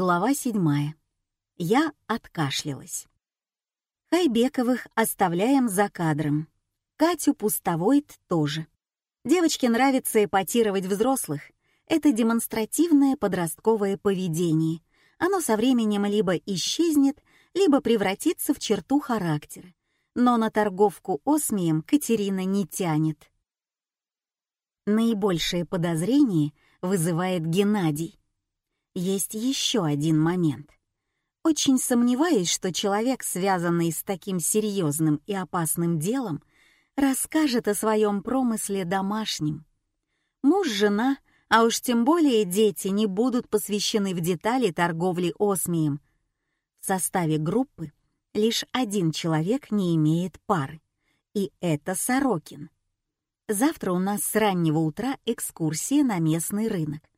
Глава седьмая. Я откашлялась. Хайбековых оставляем за кадром. Катю Пустовойт тоже. Девочке нравится эпатировать взрослых. Это демонстративное подростковое поведение. Оно со временем либо исчезнет, либо превратится в черту характера. Но на торговку осмием Катерина не тянет. Наибольшее подозрение вызывает Геннадий. Есть еще один момент. Очень сомневаюсь, что человек, связанный с таким серьезным и опасным делом, расскажет о своем промысле домашним. Муж, жена, а уж тем более дети не будут посвящены в детали торговли осмием. В составе группы лишь один человек не имеет пары, и это Сорокин. Завтра у нас с раннего утра экскурсия на местный рынок.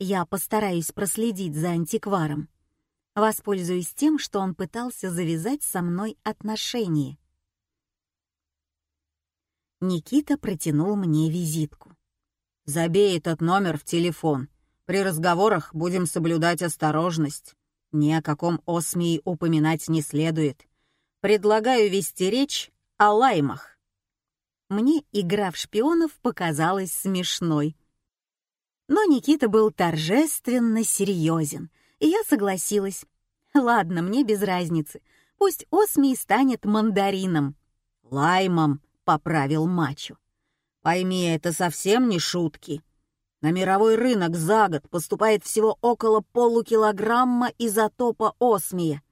Я постараюсь проследить за антикваром. Воспользуюсь тем, что он пытался завязать со мной отношения. Никита протянул мне визитку. «Забей этот номер в телефон. При разговорах будем соблюдать осторожность. Ни о каком осмии упоминать не следует. Предлагаю вести речь о лаймах». Мне игра в шпионов показалась смешной — но Никита был торжественно серьезен, и я согласилась. Ладно, мне без разницы. Пусть Осмий станет мандарином. Лаймом, поправил Мачо. Пойми, это совсем не шутки. На мировой рынок за год поступает всего около полукилограмма изотопа осмия.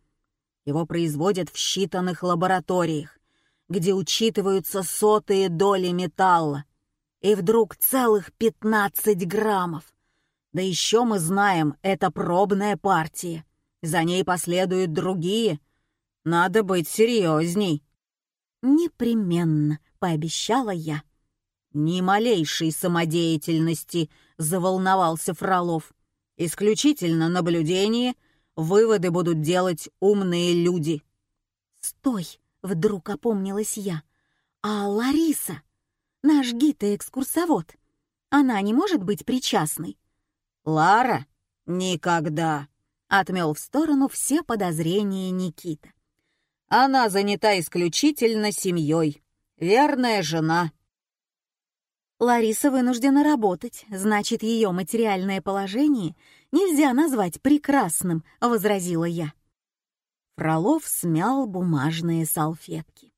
Его производят в считанных лабораториях, где учитываются сотые доли металла и вдруг целых 15 граммов. Да еще мы знаем, это пробная партия. За ней последуют другие. Надо быть серьезней. Непременно, пообещала я. Ни малейшей самодеятельности, заволновался Фролов. Исключительно наблюдение, выводы будут делать умные люди. Стой, вдруг опомнилась я. А Лариса? Наш гид и экскурсовод. Она не может быть причастной. Лара? Никогда. Отмел в сторону все подозрения Никита. Она занята исключительно семьей. Верная жена. Лариса вынуждена работать, значит, ее материальное положение нельзя назвать прекрасным, возразила я. Фролов смял бумажные салфетки.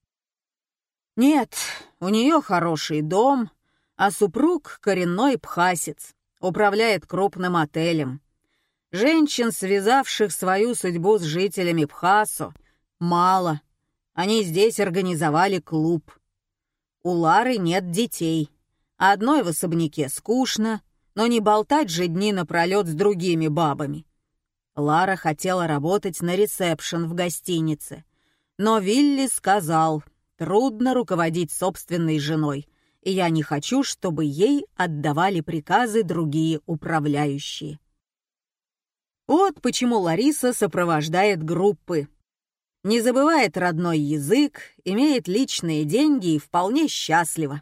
Нет, у нее хороший дом, а супруг — коренной пхасец, управляет крупным отелем. Женщин, связавших свою судьбу с жителями Пхасо, мало. Они здесь организовали клуб. У Лары нет детей. Одной в особняке скучно, но не болтать же дни напролет с другими бабами. Лара хотела работать на ресепшн в гостинице, но Вилли сказал — Трудно руководить собственной женой, и я не хочу, чтобы ей отдавали приказы другие управляющие. Вот почему Лариса сопровождает группы. Не забывает родной язык, имеет личные деньги и вполне счастлива.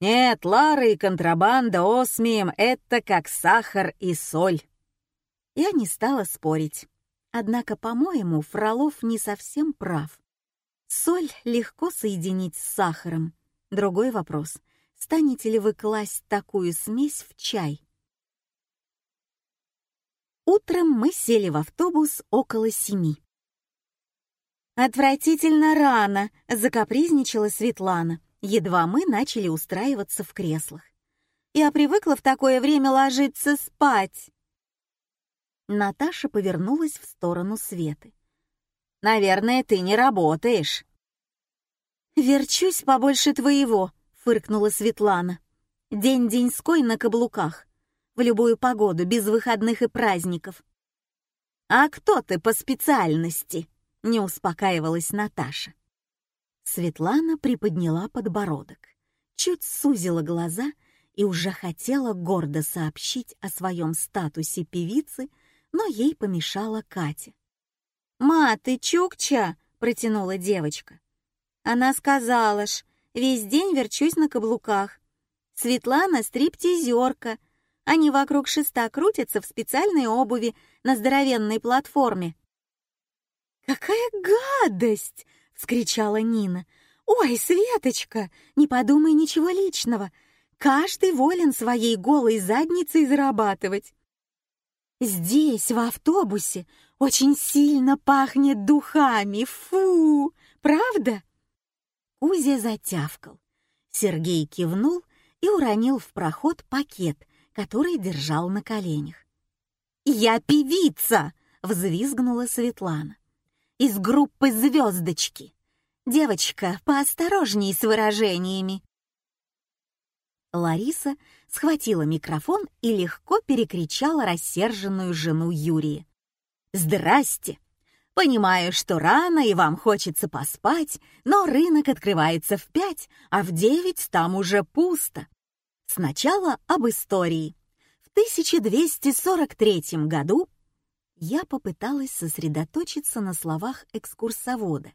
Нет, Лара и контрабанда осмием — это как сахар и соль. Я не стала спорить. Однако, по-моему, Фролов не совсем прав. Соль легко соединить с сахаром. Другой вопрос — станете ли вы класть такую смесь в чай? Утром мы сели в автобус около семи. «Отвратительно рано», — закапризничала Светлана, едва мы начали устраиваться в креслах. «Я привыкла в такое время ложиться спать». Наташа повернулась в сторону Светы. Наверное, ты не работаешь». «Верчусь побольше твоего», — фыркнула Светлана. «День-деньской на каблуках. В любую погоду, без выходных и праздников». «А кто ты по специальности?» — не успокаивалась Наташа. Светлана приподняла подбородок, чуть сузила глаза и уже хотела гордо сообщить о своем статусе певицы, но ей помешала Катя. «Ма, ты чукча?» — протянула девочка. Она сказала ж, весь день верчусь на каблуках. Светлана — стриптизерка. Они вокруг шеста крутятся в специальной обуви, на здоровенной платформе. «Какая гадость!» — вскричала Нина. «Ой, Светочка, не подумай ничего личного. Каждый волен своей голой задницей зарабатывать. Здесь, в автобусе, очень сильно пахнет духами. Фу! Правда?» Кузя затявкал. Сергей кивнул и уронил в проход пакет, который держал на коленях. «Я певица!» — взвизгнула Светлана. «Из группы «Звездочки». Девочка, поосторожней с выражениями». Лариса схватила микрофон и легко перекричала рассерженную жену Юрия. «Здрасте! Понимаю, что рано и вам хочется поспать, но рынок открывается в пять, а в девять там уже пусто. Сначала об истории. В 1243 году я попыталась сосредоточиться на словах экскурсовода,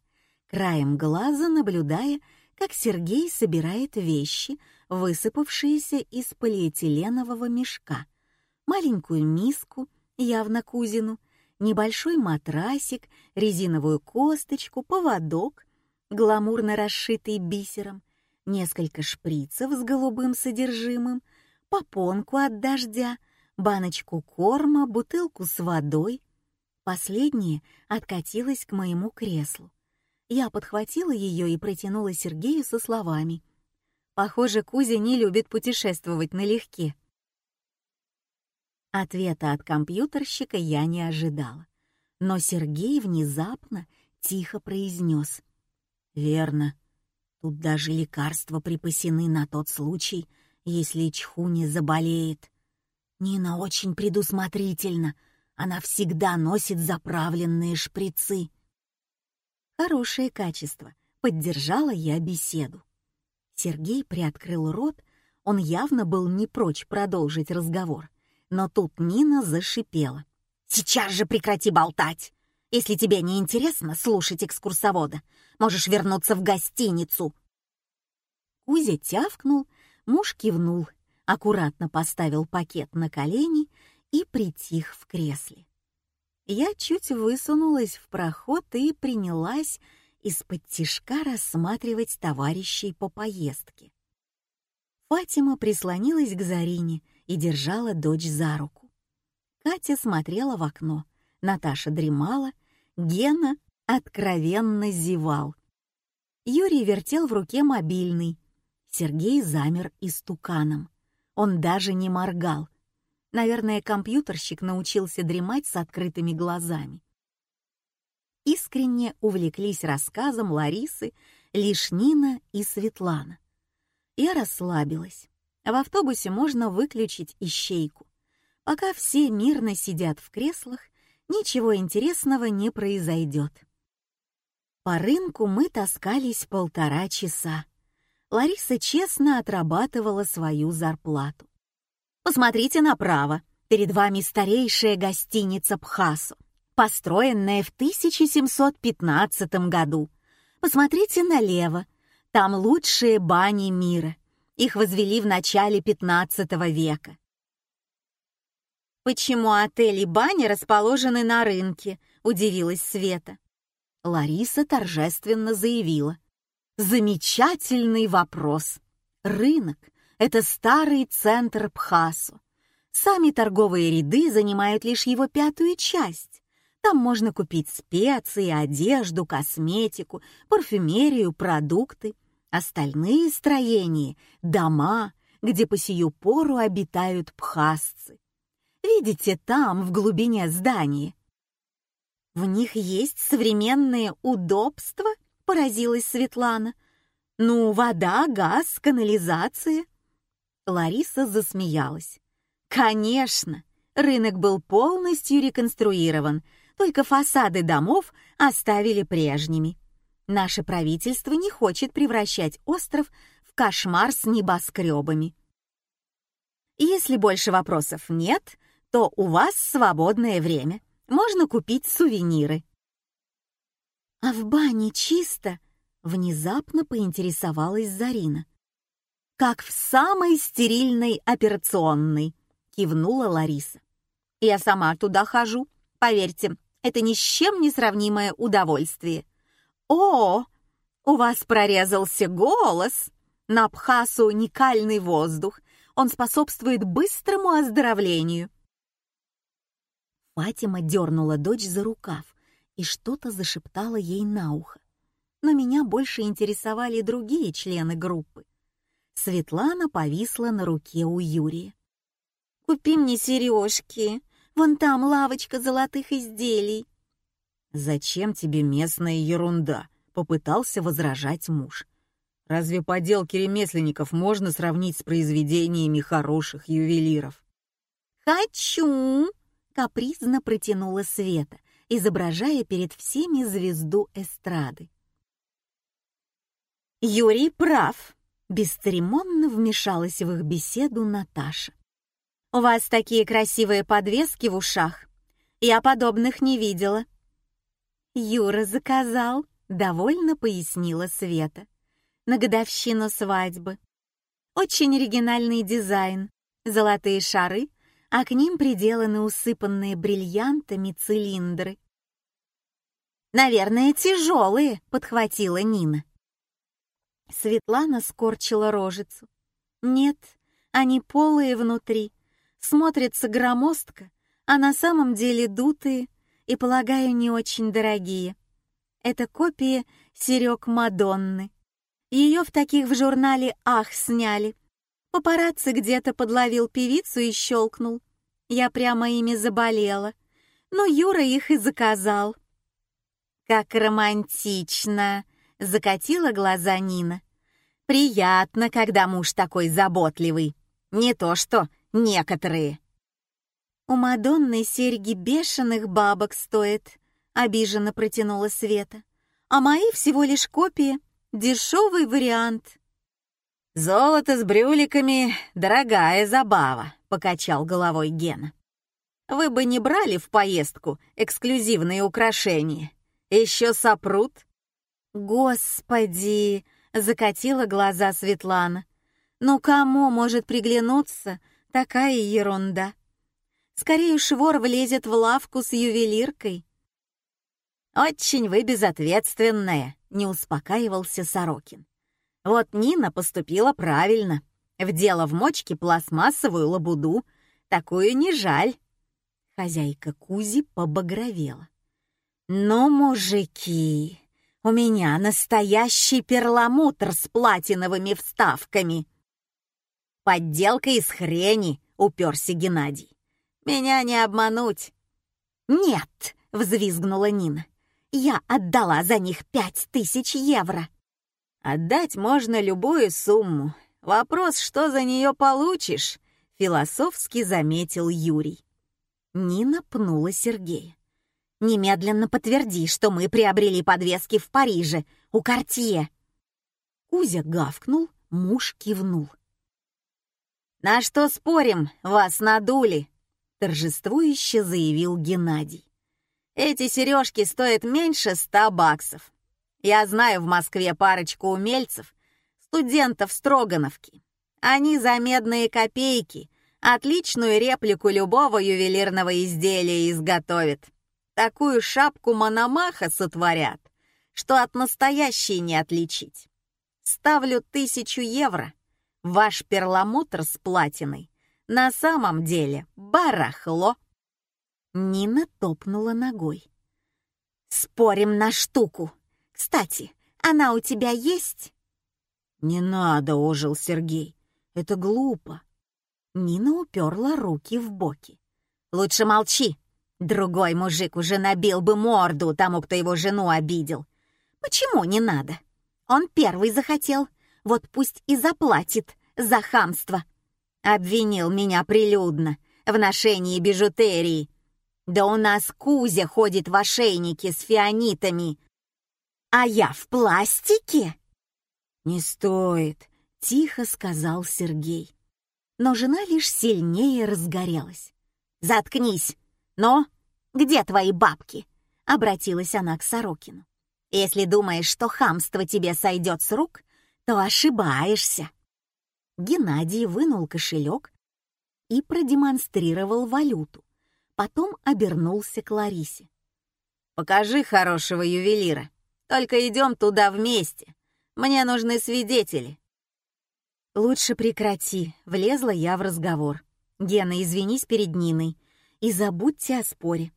краем глаза наблюдая, как Сергей собирает вещи, высыпавшиеся из полиэтиленового мешка, маленькую миску, явно кузину, небольшой матрасик, резиновую косточку, поводок, гламурно расшитый бисером, несколько шприцев с голубым содержимым, попонку от дождя, баночку корма, бутылку с водой. Последняя откатилась к моему креслу. Я подхватила ее и протянула Сергею со словами. «Похоже, Кузя не любит путешествовать налегке». Ответа от компьютерщика я не ожидала. Но Сергей внезапно тихо произнес. «Верно. Тут даже лекарства припасены на тот случай, если Чхуни заболеет. Нина очень предусмотрительна. Она всегда носит заправленные шприцы. Хорошее качество. Поддержала я беседу. Сергей приоткрыл рот, он явно был не прочь продолжить разговор. Но тут Нина зашипела. «Сейчас же прекрати болтать! Если тебе не интересно слушать экскурсовода, можешь вернуться в гостиницу!» Кузя тявкнул, муж кивнул, аккуратно поставил пакет на колени и притих в кресле. Я чуть высунулась в проход и принялась из-под тишка рассматривать товарищей по поездке. Фатима прислонилась к Зарине и держала дочь за руку. Катя смотрела в окно, Наташа дремала, Гена откровенно зевал. Юрий вертел в руке мобильный. Сергей замер истуканом. Он даже не моргал, Наверное, компьютерщик научился дремать с открытыми глазами. Искренне увлеклись рассказом Ларисы лишь Нина и Светлана. Я расслабилась. В автобусе можно выключить ищейку. Пока все мирно сидят в креслах, ничего интересного не произойдет. По рынку мы таскались полтора часа. Лариса честно отрабатывала свою зарплату. Посмотрите направо. Перед вами старейшая гостиница Пхасу, построенная в 1715 году. Посмотрите налево. Там лучшие бани мира. Их возвели в начале 15 века. «Почему отель и бани расположены на рынке?» — удивилась Света. Лариса торжественно заявила. «Замечательный вопрос. Рынок это старый центр Пхасу. Сами торговые ряды занимают лишь его пятую часть. Там можно купить специи, одежду, косметику, парфюмерию, продукты. Остальные строения — дома, где по сию пору обитают пхасцы. Видите, там, в глубине здания. «В них есть современные удобства?» — поразилась Светлана. «Ну, вода, газ, канализация». Лариса засмеялась. Конечно, рынок был полностью реконструирован, только фасады домов оставили прежними. Наше правительство не хочет превращать остров в кошмар с небоскребами. Если больше вопросов нет, то у вас свободное время. Можно купить сувениры. А в бане чисто? Внезапно поинтересовалась Зарина как в самой стерильной операционной», — кивнула Лариса. «Я сама туда хожу, Поверьте, это ни с чем не сравнимое удовольствие. О, у вас прорезался голос. На Абхасу уникальный воздух. Он способствует быстрому оздоровлению. Фатима дернула дочь за рукав и что-то зашептала ей на ухо. Но меня больше интересовали другие члены группы. Светлана повисла на руке у Юрия. «Купи мне сережки. Вон там лавочка золотых изделий». «Зачем тебе местная ерунда?» — попытался возражать муж. «Разве поделки ремесленников можно сравнить с произведениями хороших ювелиров?» «Хочу!» — капризно протянула Света, изображая перед всеми звезду эстрады. Юрий прав. Бесцеремонно вмешалась в их беседу Наташа. «У вас такие красивые подвески в ушах. Я подобных не видела». «Юра заказал», — довольно пояснила Света. «На годовщину свадьбы. Очень оригинальный дизайн. Золотые шары, а к ним приделаны усыпанные бриллиантами цилиндры. «Наверное, тяжелые», — подхватила Нина. Светлана скорчила рожицу. «Нет, они полые внутри, смотрятся громоздко, а на самом деле дутые и, полагаю, не очень дорогие. Это копии серег Мадонны. Ее в таких в журнале «Ах» сняли. Папарацци где-то подловил певицу и щелкнул. Я прямо ими заболела. Но Юра их и заказал. «Как романтично!» — закатила глаза Нина. «Приятно, когда муж такой заботливый. Не то что некоторые». «У Мадонны серьги бешеных бабок стоят», — обиженно протянула Света. «А мои всего лишь копии, дешевый вариант». «Золото с брюликами — дорогая забава», — покачал головой Гена. «Вы бы не брали в поездку эксклюзивные украшения. Еще сопрут?» «Господи!» — закатила глаза Светлана. «Ну кому может приглянуться такая ерунда? Скорее уж вор влезет в лавку с ювелиркой». «Очень вы безответственная», — не успокаивался Сорокин. «Вот Нина поступила правильно. Вдела в мочке пластмассовую лабуду. Такую не жаль». Хозяйка Кузи побагровела. «Ну, мужики, у меня настоящий перламутр с платиновыми вставками!» «Подделка из хрени!» — уперся Геннадий. «Меня не обмануть!» «Нет!» — взвизгнула Нина. «Я отдала за них пять тысяч евро!» «Отдать можно любую сумму. Вопрос, что за нее получишь?» — философски заметил Юрий. Нина пнула Сергея. Немедленно подтверди, что мы приобрели подвески в Париже, у Кортье». Кузя гавкнул, муж кивнул. «На что спорим, вас надули?» — торжествующе заявил Геннадий. «Эти сережки стоят меньше ста баксов. Я знаю в Москве парочку умельцев, студентов Строгановки. Они за медные копейки отличную реплику любого ювелирного изделия изготовят. Такую шапку Мономаха сотворят, что от настоящей не отличить. Ставлю тысячу евро. Ваш перламутр с платиной на самом деле барахло. Нина топнула ногой. «Спорим на штуку. Кстати, она у тебя есть?» «Не надо», — ожил Сергей. «Это глупо». Нина уперла руки в боки. «Лучше молчи. Другой мужик уже набил бы морду тому, кто его жену обидел. Почему не надо? Он первый захотел, вот пусть и заплатит за хамство. Обвинил меня прилюдно в ношении бижутерии. Да у нас Кузя ходит в ошейнике с фианитами. А я в пластике? Не стоит, тихо сказал Сергей. Но жена лишь сильнее разгорелась. Заткнись, «Но где твои бабки?» — обратилась она к Сорокину. «Если думаешь, что хамство тебе сойдет с рук, то ошибаешься». Геннадий вынул кошелек и продемонстрировал валюту, Потом обернулся к Ларисе. «Покажи хорошего ювелира. Только идем туда вместе. Мне нужны свидетели». «Лучше прекрати», — влезла я в разговор. «Гена, извинись перед Ниной и забудьте о споре.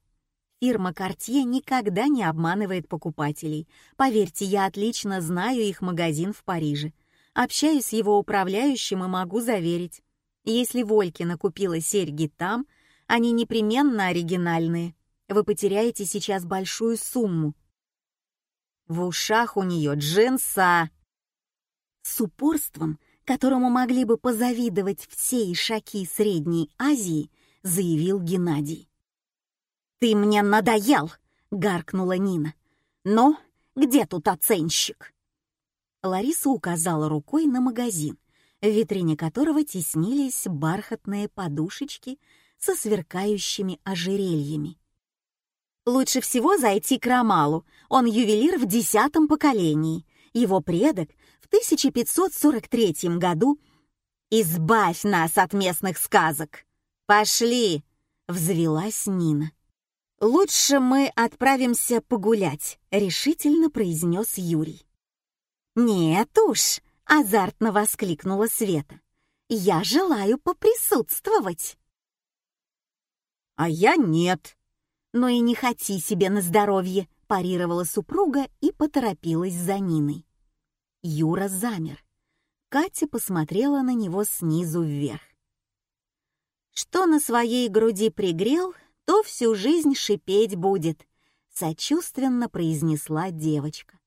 Фирма Cartier никогда не обманывает покупателей. Поверьте, я отлично знаю их магазин в Париже. Общаюсь с его управляющим и могу заверить. Если Волькина купила серьги там, они непременно оригинальные. Вы потеряете сейчас большую сумму. В ушах у нее джинса. С упорством, которому могли бы позавидовать все ишаки Средней Азии, заявил Геннадий. «Ты мне надоел!» — гаркнула Нина. «Ну, где тут оценщик?» Лариса указала рукой на магазин, в витрине которого теснились бархатные подушечки со сверкающими ожерельями. Лучше всего зайти к Ромалу, он ювелир в десятом поколении. Его предок в 1543 году «Избавь нас от местных сказок!» «Пошли!» — взвелась Нина. «Лучше мы отправимся погулять», — решительно произнес Юрий. «Нет уж», — азартно воскликнула Света. «Я желаю поприсутствовать». «А я нет», «Но и не хоти себе на здоровье», — парировала супруга и поторопилась за Ниной. Юра замер. Катя посмотрела на него снизу вверх. Что на своей груди пригрел, то всю жизнь шипеть будет, сочувственно произнесла девочка.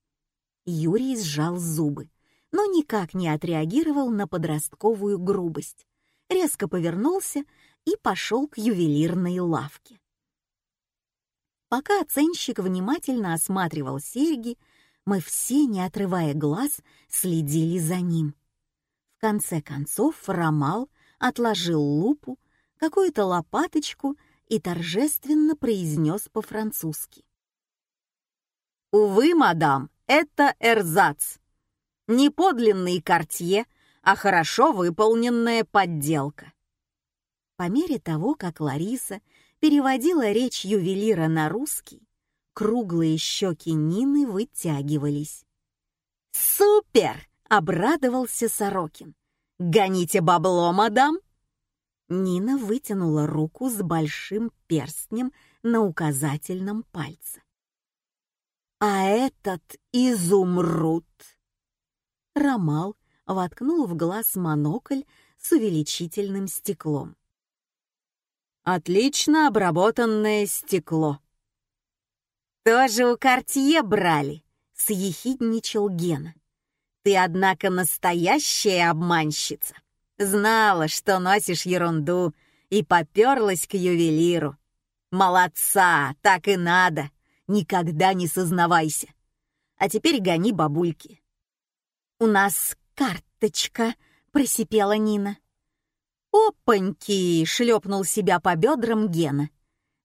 Юрий сжал зубы, но никак не отреагировал на подростковую грубость. Резко повернулся и пошел к ювелирной лавке. Пока оценщик внимательно осматривал серьги, мы все, не отрывая глаз, следили за ним. В конце концов Ромал отложил лупу, какую-то лопаточку и торжественно произнес по-французски. «Увы, мадам, это эрзац. Не подлинный кортье, а хорошо выполненная подделка». По мере того, как Лариса переводила речь ювелира на русский, круглые щеки Нины вытягивались. «Супер!» — обрадовался Сорокин. «Гоните бабло, мадам!» Нина вытянула руку с большим перстнем на указательном пальце. «А этот изумруд!» Ромал воткнул в глаз монокль с увеличительным стеклом. Отлично обработанное стекло. Тоже у Картье брали, съехидничал Гена. Ты, однако, настоящая обманщица. Знала, что носишь ерунду, и поперлась к ювелиру. Молодца, так и надо. Никогда не сознавайся. А теперь гони бабульки. У нас карточка, просипела Нина. «Опаньки!» — шлепнул себя по бедрам Гена.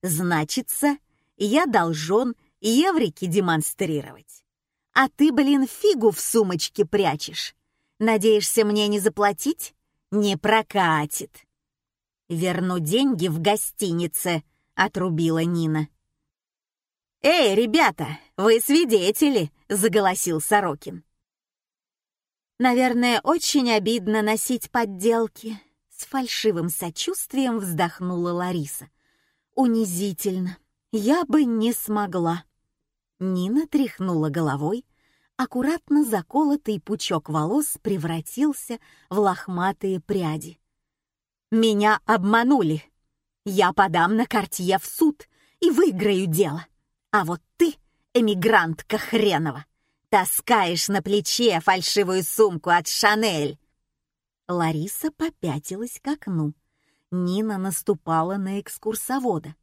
«Значится, я должен еврики демонстрировать. А ты, блин, фигу в сумочке прячешь. Надеешься мне не заплатить? Не прокатит». «Верну деньги в гостинице», — отрубила Нина. «Эй, ребята, вы свидетели!» — заголосил Сорокин. «Наверное, очень обидно носить подделки», с фальшивым сочувствием вздохнула Лариса. «Унизительно. Я бы не смогла». Нина тряхнула головой. Аккуратно заколотый пучок волос превратился в лохматые пряди. «Меня обманули. Я подам на Кортье в суд и выиграю дело. А вот ты, эмигрантка хренова, таскаешь на плече фальшивую сумку от Шанель. Лариса попятилась к окну. Нина наступала на экскурсовода.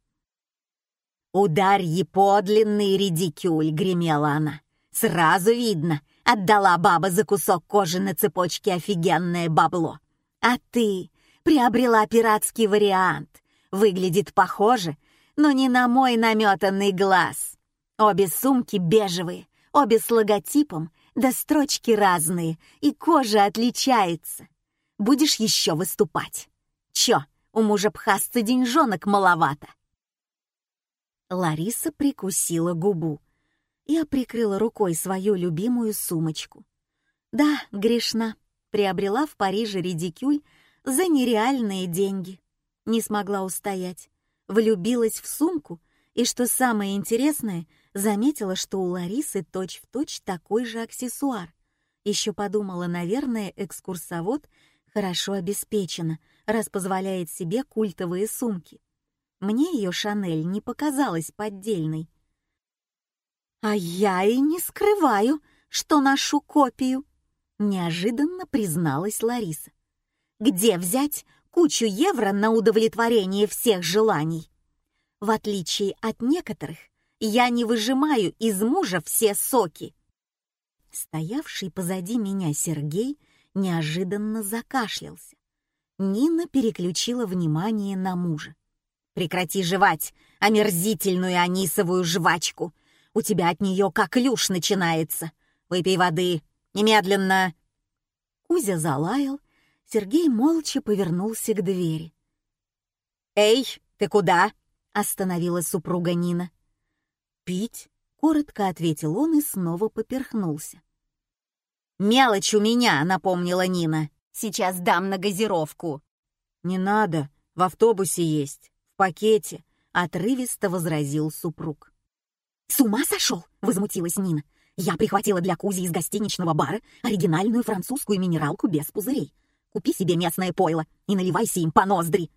«Ударь подлинный редикюль!» — гремела она. «Сразу видно, отдала баба за кусок кожи на цепочке офигенное бабло. А ты приобрела пиратский вариант. Выглядит похоже, но не на мой наметанный глаз. Обе сумки бежевые, обе с логотипом, да строчки разные, и кожа отличается будешь еще выступать. Чё, у мужа пхасца деньжонок маловато. Лариса прикусила губу. Я прикрыла рукой свою любимую сумочку. Да, грешна. Приобрела в Париже редикюль за нереальные деньги. Не смогла устоять. Влюбилась в сумку, и, что самое интересное, заметила, что у Ларисы точь-в-точь точь такой же аксессуар. Еще подумала, наверное, экскурсовод хорошо обеспечена, раз позволяет себе культовые сумки. Мне ее Шанель не показалась поддельной. «А я и не скрываю, что ношу копию», — неожиданно призналась Лариса. «Где взять кучу евро на удовлетворение всех желаний? В отличие от некоторых, я не выжимаю из мужа все соки». Стоявший позади меня Сергей неожиданно закашлялся. Нина переключила внимание на мужа. «Прекрати жевать омерзительную анисовую жвачку. У тебя от нее как люш начинается. Выпей воды. Немедленно!» Кузя залаял. Сергей молча повернулся к двери. «Эй, ты куда?» — остановила супруга Нина. «Пить?» — коротко ответил он и снова поперхнулся. «Мелочь у меня», — напомнила Нина. «Сейчас дам на газировку». «Не надо, в автобусе есть, в пакете», — отрывисто возразил супруг. «С ума сошел?» — возмутилась Нина. «Я прихватила для Кузи из гостиничного бара оригинальную французскую минералку без пузырей. Купи себе местное пойло и наливайся им по ноздри.